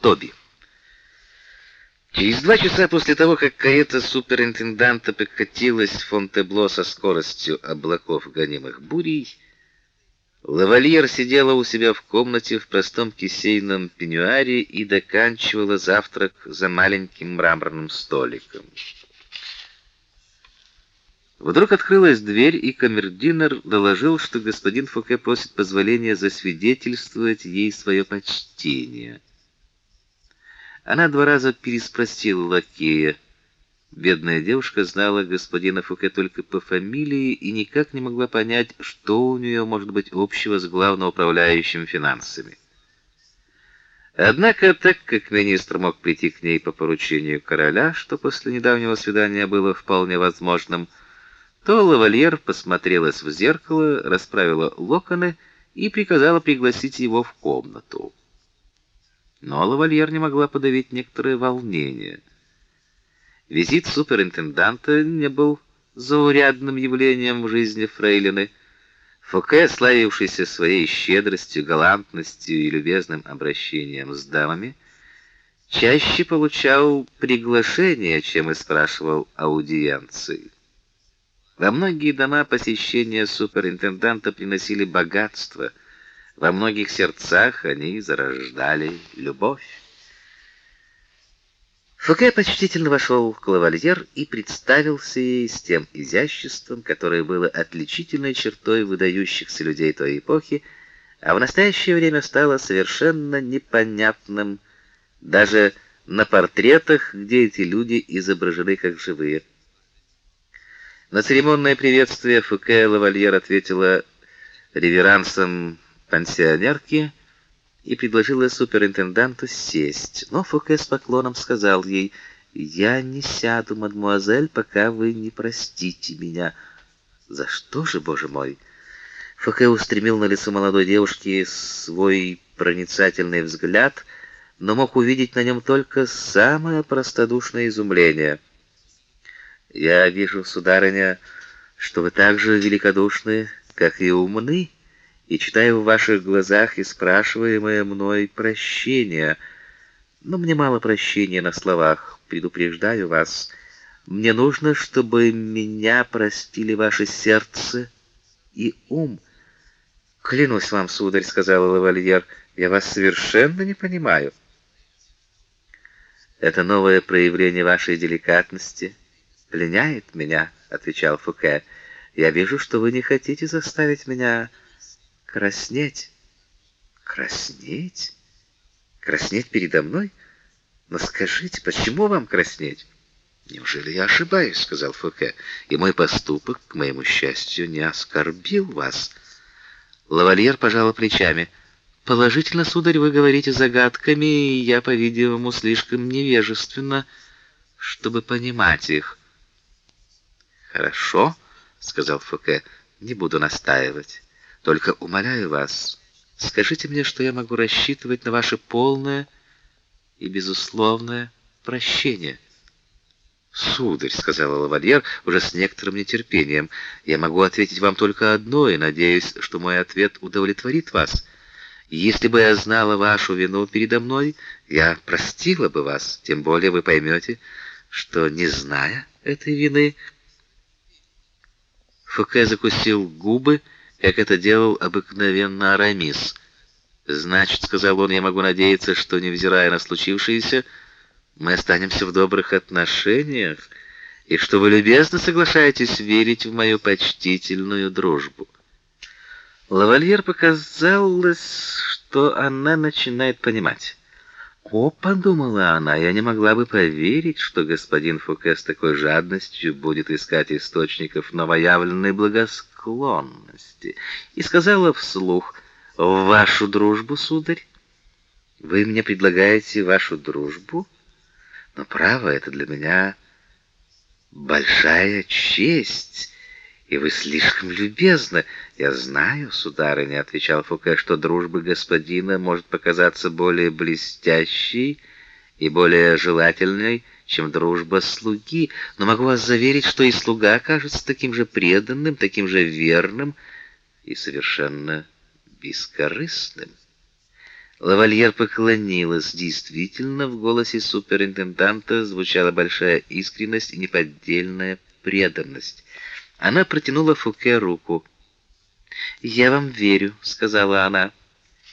Тоби. Через два часа после того, как карета суперинтенданта покатилась в Фонтебло со скоростью облаков, гонимых бурей, Лавальер сидела у себя в комнате в простом кисейном пеньюаре и доканчивала завтрак за маленьким мраморным столиком. Вдруг открылась дверь, и камердинер доложил, что господин Фуке просит позволения засвидетельствовать ей свое почтение. Она два раза переспросила лакея. Бедная девушка знала господина Фуке только по фамилии и никак не могла понять, что у нее может быть общего с главноуправляющим финансами. Однако, так как министр мог прийти к ней по поручению короля, что после недавнего свидания было вполне возможным, то лавальер посмотрелась в зеркало, расправила локоны и приказала пригласить его в комнату. Но лавальер не могла подавить некоторое волнение. Визит суперинтенданта не был заурядным явлением в жизни фрейлины. Фоке, славившийся своей щедростью, галантностью и любезным обращением с дамами, чаще получал приглашения, чем и спрашивал аудиенции. Во многие дома посещения суперинтенданта приносили богатство — во многих сердцах они зарождали любовь. Фуке почтительно вошел в лавальер и представился ей с тем изяществом, которое было отличительной чертой выдающихся людей той эпохи, а в настоящее время стало совершенно непонятным даже на портретах, где эти люди изображены как живые. На церемонное приветствие Фуке лавальер ответила реверансом пансионерки и предложила суперинтенданту сесть. Но Фуке с поклоном сказал ей: "Я не сяду, мадмуазель, пока вы не простите меня". "За что же, боже мой?" Фуке устремил на лицо молодой девушки свой проницательный взгляд, но мог увидеть на нем только самое простодушное изумление. "Я вижу, сударыня, что вы так же великодушны, как и умны", и читаю в ваших глазах и спрашиваемое мной прощение. Но мне мало прощения на словах, предупреждаю вас. Мне нужно, чтобы меня простили ваше сердце и ум. Клянусь вам, сударь, сказал лавальер, я вас совершенно не понимаю. Это новое проявление вашей деликатности пленяет меня, отвечал Фуке. Я вижу, что вы не хотите заставить меня Краснеть? Краснеть? Краснеть передо мной? Но скажите, почему вам краснеть? Неужели я ошибаюсь, сказал Фуке. И мой поступок, к моему счастью, не оскорбил вас. Лавальер пожал плечами. Положительно, сударь, вы говорите загадками, и я, по-видимому, слишком невежественна, чтобы понимать их. Хорошо, сказал Фуке. Не буду настаивать. Только умоляю вас, скажите мне, что я могу рассчитывать на ваше полное и безусловное прощение. Сударь, сказала лавальер уже с некоторым нетерпением, я могу ответить вам только одно, и надеюсь, что мой ответ удовлетворит вас. Если бы я знала вашу вину передо мной, я простила бы вас, тем более вы поймете, что не зная этой вины, Фуке закусил губы как это делал обыкновенно Арамис. Значит, сказал он, я могу надеяться, что невзирая на случившееся, мы останемся в добрых отношениях, и что вы любезно соглашаетесь верить в мою почтительную дружбу. Лавальер показалось, что она начинает понимать. «О, — подумала она, — я не могла бы поверить, что господин Фуке с такой жадностью будет искать источников новоявленной благосклонности, и сказала вслух, «В вашу дружбу, сударь? Вы мне предлагаете вашу дружбу? Но, право, это для меня большая честь» и вы слишком любезны. Я знаю, сударыня, отвечал Фуке, что дружба господина может показаться более блестящей и более желательной, чем дружба слуги, но могу вас заверить, что и слуга окажется таким же преданным, таким же верным и совершенно бескорыстным. Лавальер поклонилась. Действительно, в голосе суперинтенданта звучала большая искренность и неподдельная преданность. Она протянула Фуке руку. "Я вам верю", сказала она.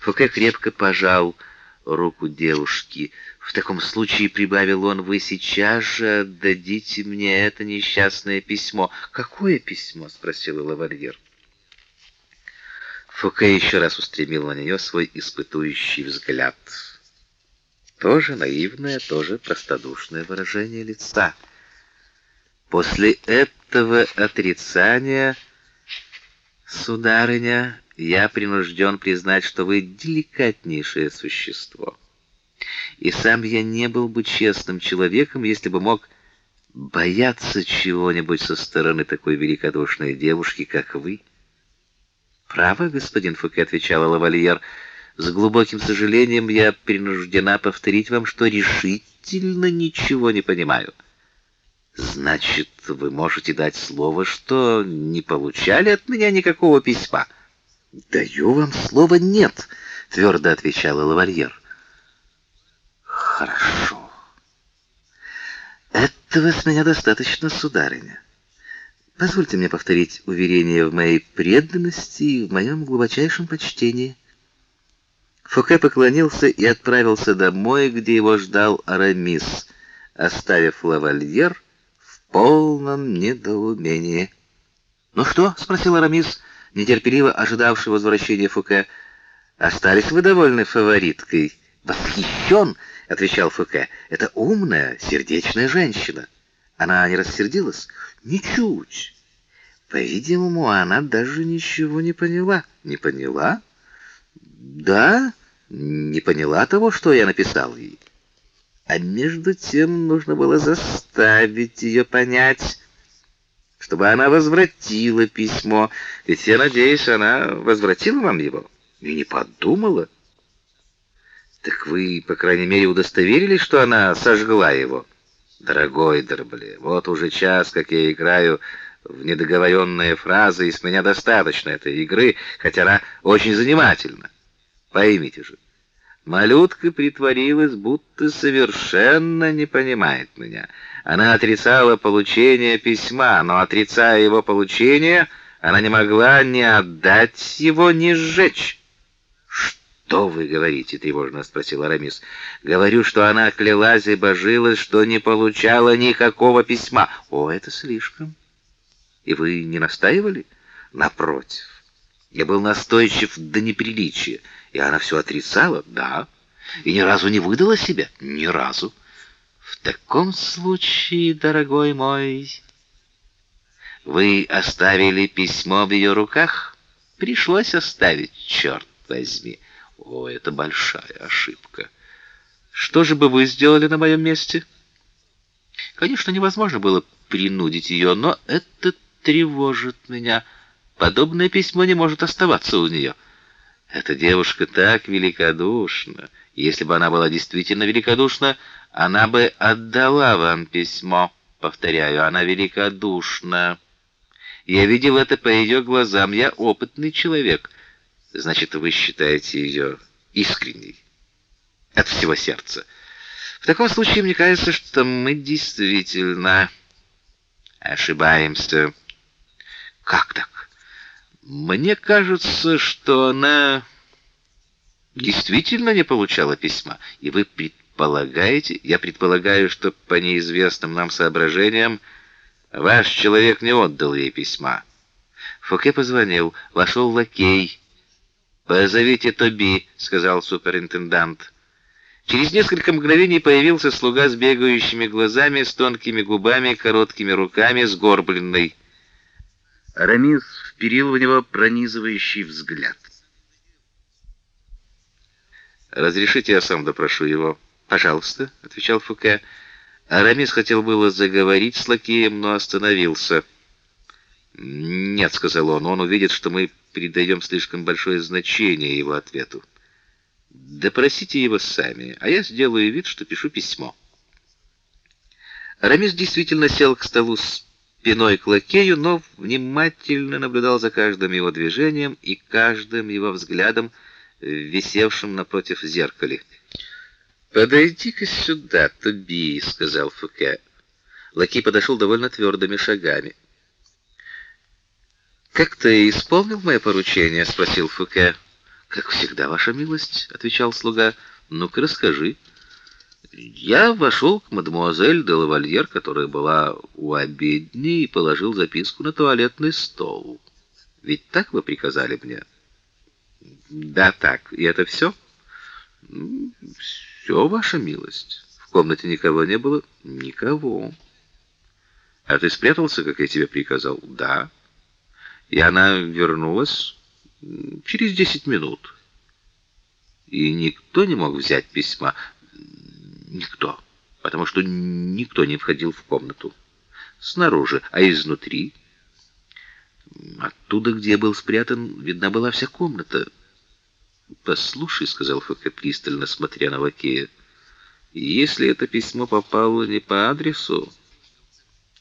Фуке крепко пожал руку девушки. В таком случае, прибавил он, вы сейчас же отдадите мне это несчастное письмо. Какое письмо? спросила лавальер. Фуке еще раз устремил на нее свой испытующий взгляд. Тоже наивное, тоже простодушное выражение лица. После этого отрицания, сударыня, я принужден признать, что вы деликатнейшее существо. И сам я не был бы честным человеком, если бы мог бояться чего-нибудь со стороны такой великодушной девушки, как вы. Право, господин Фуке, отвечала лавальер, с глубоким сожалением я принуждена повторить вам, что решительно ничего не понимаю. Значит, вы можете дать слово, что не получали от меня никакого письма. Даю вам слово нет, твердо отвечала лавальер. Хорошо. Этого с меня достаточно, сударыня. Позвольте мне повторить уверение в моей преданности и в моем глубочайшем почтении. Фуке поклонился и отправился домой, где его ждал Арамис, оставив лавальер полном недоумении. "Ну что?" спросил Арамис, нетерпеливо ожидавший возвращения Фуке. "Остались вы довольны фавориткой?" "Восхищен!» — отвечал Фуке. "Это умная, сердечная женщина". Она не рассердилась? Ничуть. По-видимому, она даже ничего не поняла. Не поняла? Да, не поняла того, что я написал ей. А между тем нужно было заставить ее понять, чтобы она возвратила письмо. Ведь я надеюсь, она возвратила вам его и не подумала. Так вы, по крайней мере, удостоверились, что она сожгла его. Дорогой Дербле, вот уже час, как я играю в недоговоренные фразы, и с меня достаточно этой игры, хотя она очень занимательна. Поймите же, малютка притворилась, будто совершенно не понимает меня. Она отрицала получение письма, но отрицая его получение, она не могла ни отдать его, ни сжечь. «Что вы говорите?» — тревожно спросил Арамис. «Говорю, что она клялась и божилась, что не получала никакого письма». «О, это слишком. И вы не настаивали?» «Напротив. Я был настойчив до неприличия, и она все отрицала?» «Да. И ни разу не выдала себя?» «Ни разу». «В таком случае, дорогой мой, вы оставили письмо в ее руках?» «Пришлось оставить, черт возьми». О, это большая ошибка. Что же бы вы сделали на моем месте? Конечно, невозможно было принудить ее, но это тревожит меня. Подобное письмо не может оставаться у нее. Эта девушка так великодушна. Если бы она была действительно великодушна, она бы отдала вам письмо. Повторяю, она великодушна. Я видел это по ее глазам. Я опытный человек. Значит, вы считаете ее искренней от всего сердца. В таком случае мне кажется, что мы действительно ошибаемся. Как так? Мне кажется, что она действительно не получала письма, и вы предполагаете, я предполагаю, что по неизвестным нам соображениям ваш человек не отдал ей письма. Фоке позвонил, вошел лакей «Позовите Тоби», — сказал суперинтендант. Через несколько мгновений появился слуга с бегающими глазами, с тонкими губами, короткими руками, сгорбленный. Арамис вперил в него пронизывающий взгляд. «Разрешите, я сам допрошу его?» «Пожалуйста», — отвечал Фуке. Арамис хотел было заговорить с лакеем, но остановился. «Нет», — сказал он, — «он увидит, что мы придаем слишком большое значение его ответу. Допросите его сами, а я сделаю вид, что пишу письмо». Арамис действительно сел к столу спиной к лакею, но внимательно наблюдал за каждым его движением и каждым его взглядом, висевшем напротив зеркале. «Подойди-ка сюда, Тоби», — сказал Фуке. Лакей подошел довольно твердыми шагами. «Как ты исполнил мое поручение?» — спросил Фуке. «Как всегда, ваша милость», — отвечал слуга. «Ну-ка, расскажи». Я вошел к мадемуазель де лавальер, которая была у обедни, и положил записку на туалетный стол. Ведь так вы приказали мне? Да, так. И это все? Все, ваша милость. В комнате никого не было? Никого. А ты спрятался, как я тебе приказал? Да. И она вернулась через десять минут. И никто не мог взять письма. Никто, потому что никто не входил в комнату. Снаружи, а изнутри... Оттуда, где был спрятан, видна была вся комната. «Послушай», — сказал Фоке пристально, смотря на лакея, — «если это письмо попало не по адресу,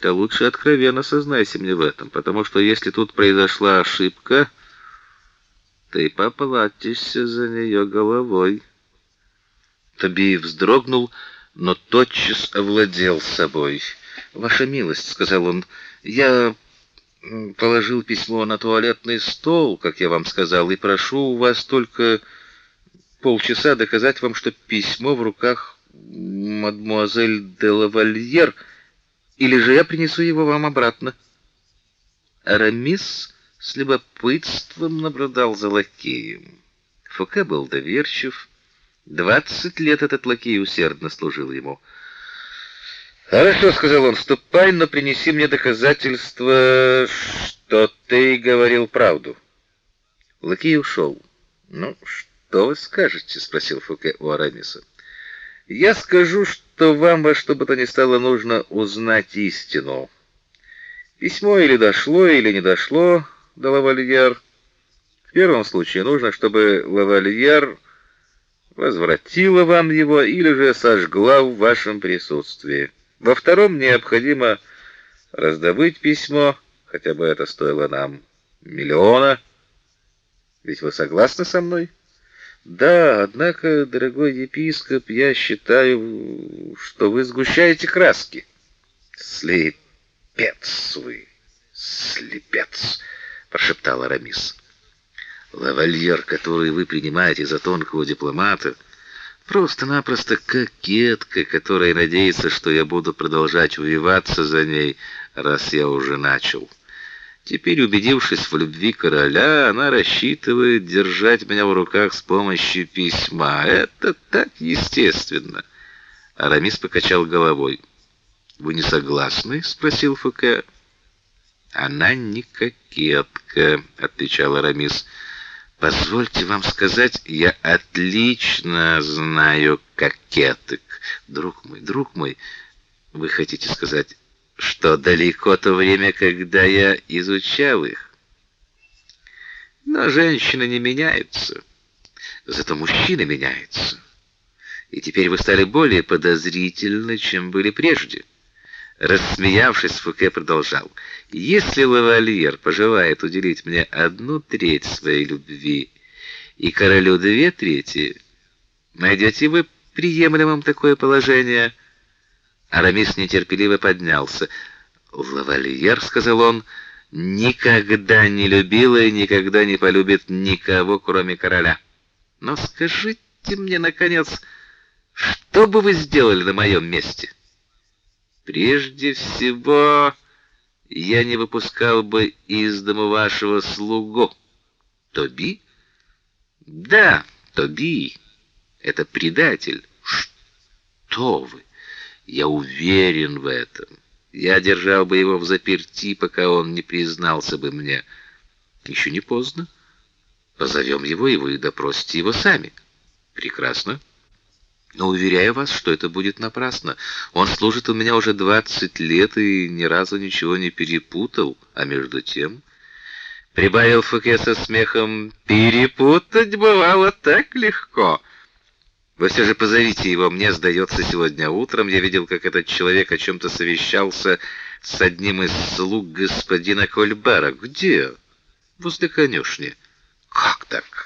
то лучше откровенно сознайся мне в этом, потому что если тут произошла ошибка, ты поплатишься за нее головой». Табей вздрогнул, но тотчас овладел собой. «Ваша милость», — сказал он, — «я положил письмо на туалетный стол, как я вам сказал, и прошу у вас только полчаса доказать вам, что письмо в руках мадмуазель де лавальер, или же я принесу его вам обратно». Арамис с любопытством наблюдал за лакеем. Фуке был доверчив, Двадцать лет этот лакей усердно служил ему. «Хорошо», — сказал он, — «ступай, но принеси мне доказательство, что ты говорил правду». Лакей ушел. «Ну, что вы скажете?» — спросил Фуке у Арамиса. «Я скажу, что вам во что бы то ни стало нужно узнать истину. Письмо или дошло, или не дошло до Лавальер. В первом случае нужно, чтобы Лавальер возвратила вам его или же сожгла в вашем присутствии. Во втором необходимо раздобыть письмо, хотя бы это стоило нам миллиона. Ведь вы согласны со мной? Да, однако, дорогой епископ, я считаю, что вы сгущаете краски. Слепец вы, слепец, прошептал Арамис. Лавальер, который вы принимаете за тонкого дипломата, просто-напросто кокетка, которая надеется, что я буду продолжать увиваться за ней, раз я уже начал. Теперь, убедившись в любви короля, она рассчитывает держать меня в руках с помощью письма. Это так естественно. Арамис покачал головой. Вы не согласны? спросил Фуке. Она не кокетка, отвечал Арамис. Позвольте вам сказать, я отлично знаю кокеток. Друг мой, друг мой, вы хотите сказать, что далеко то время, когда я изучал их? Но женщины не меняются. Зато мужчины меняются. И теперь вы стали более подозрительны, чем были прежде. Рассмеявшись, Фуке продолжал: "Если лавальер пожелает уделить мне одну треть своей любви и королю две трети, найдете вы приемлемым такое положение?" Арамис нетерпеливо поднялся. "Лавальер", сказал он, "никогда не любила и никогда не полюбит никого, кроме короля. Но скажите мне наконец, что бы вы сделали на моем месте?" Прежде всего, я не выпускал бы из дома вашего слугу. Тоби? Да, Тоби. Это предатель. Что вы? Я уверен в этом. Я держал бы его в заперти, пока он не признался бы мне. Еще не поздно. Позовем его, и вы допросите его сами. Прекрасно. Но уверяю вас, что это будет напрасно. Он служит у меня уже двадцать лет и ни разу ничего не перепутал, а между тем, прибавил Фуке со смехом, перепутать бывало так легко. Вы все же позовите его, мне сдается, сегодня утром я видел, как этот человек о чем то совещался с одним из слуг господина Кольбера. Где? Возле конюшни. Как так?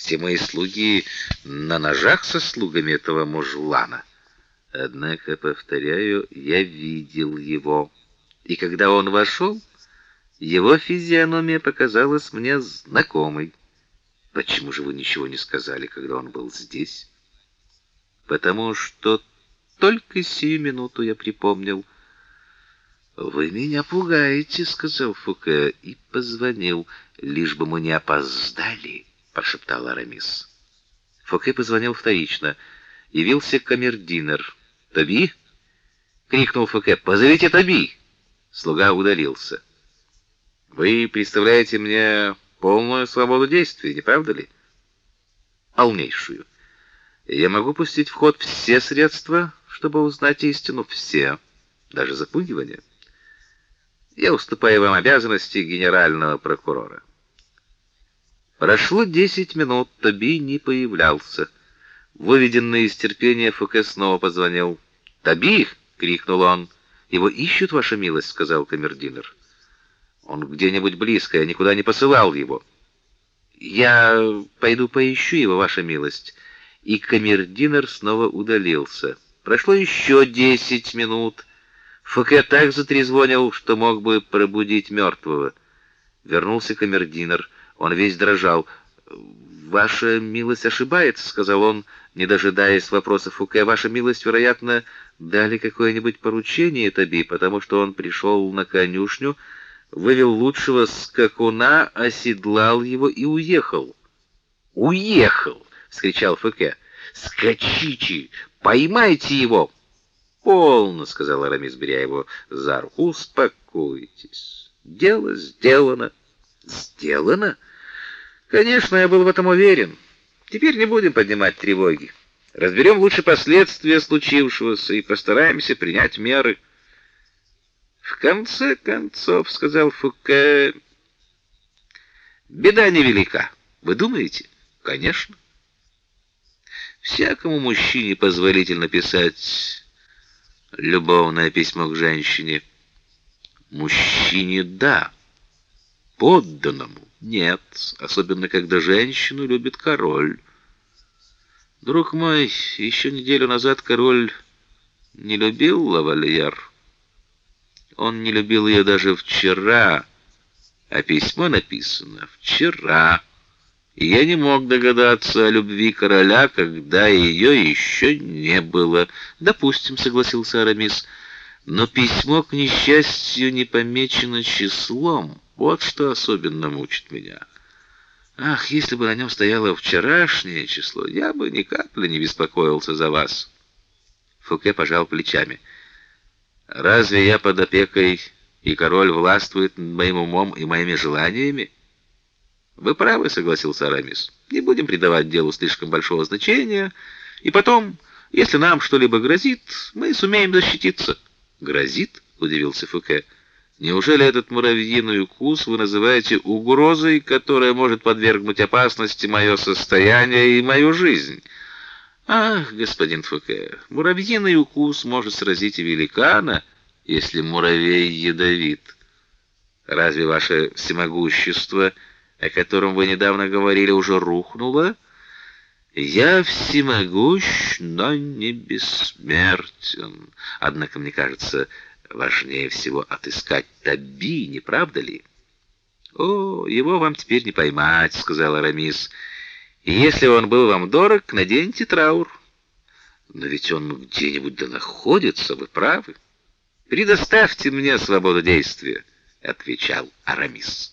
Все мои слуги на ножах со слугами этого мужлана. Однако, повторяю, я видел его. И когда он вошел, его физиономия показалась мне знакомой. Почему же вы ничего не сказали, когда он был здесь? Потому что только сию минуту я припомнил. Вы меня пугаете, сказал Фуке и позвонил, лишь бы мы не опоздали, прошептал Арамис. Фуке позвонил вторично. Явился камердинер. "Тоби!" крикнул Фуке. "Позовите Тоби!" Слуга удалился. Вы представляете мне полную свободу действий, не правда ли? Полнейшую. Я могу пустить в ход все средства, чтобы узнать истину, все, даже запугивание. Я уступаю вам обязанности генерального прокурора. Прошло десять минут, Тоби не появлялся. Выведенный из терпения Фуке снова позвонил. "Тоби!" крикнул он. "Его ищут, ваша милость", сказал камердинер. Он где-нибудь близко, я никуда не посылал его. Я пойду поищу его, ваша милость. И камердинер снова удалился. Прошло еще десять минут. Фуке так затрезвонил, что мог бы пробудить мертвого. Вернулся камердинер. Он весь дрожал. Ваша милость ошибается, сказал он, не дожидаясь вопросов Фуке. Ваша милость, вероятно, дали какое-нибудь поручение Таби, потому что он пришел на конюшню вывел лучшего скакуна, оседлал его и уехал. Уехал, вскричал Фуке. Скачите, поймайте его. Полно, сказал Арамис, беря его за руку. Успокойтесь. Дело сделано. Сделано? Конечно, я был в этом уверен. Теперь не будем поднимать тревоги. Разберем лучше последствия случившегося и постараемся принять меры. В конце концов, сказал Фуке, беда невелика. Вы думаете? Конечно. Всякому мужчине позволительно писать любовное письмо к женщине. Мужчине да, подданному нет, особенно когда женщину любит король. Друг мой, еще неделю назад король не любил лавальер. Он не любил ее даже вчера, а письмо написано вчера. И я не мог догадаться о любви короля, когда ее еще не было. Допустим, согласился Арамис. Но письмо к несчастью не помечено числом. Вот что особенно мучит меня. Ах, если бы на нем стояло вчерашнее число, я бы ни капли не беспокоился за вас. Фуке пожал плечами. Разве я под опекой, и король властвует над моим умом и моими желаниями? Вы правы, согласился Арамис. Не будем придавать делу слишком большого значения, и потом, если нам что-либо грозит, мы сумеем защититься. Грозит? удивился Фуке. Неужели этот муравьиный укус вы называете угрозой, которая может подвергнуть опасности мое состояние и мою жизнь? Ах, господин Фуке, муравьиный укус может сразить и великана, если муравей ядовит. Разве ваше всемогущество, о котором вы недавно говорили, уже рухнуло? Я всемогущ, но не бессмертен. Однако мне кажется, важнее всего отыскать Таби, не правда ли? О, его вам теперь не поймать, сказал Арамис. И если он был вам дорог, наденьте траур. Но ведь он где-нибудь да находится, вы правы. Предоставьте мне свободу действия, отвечал Арамис.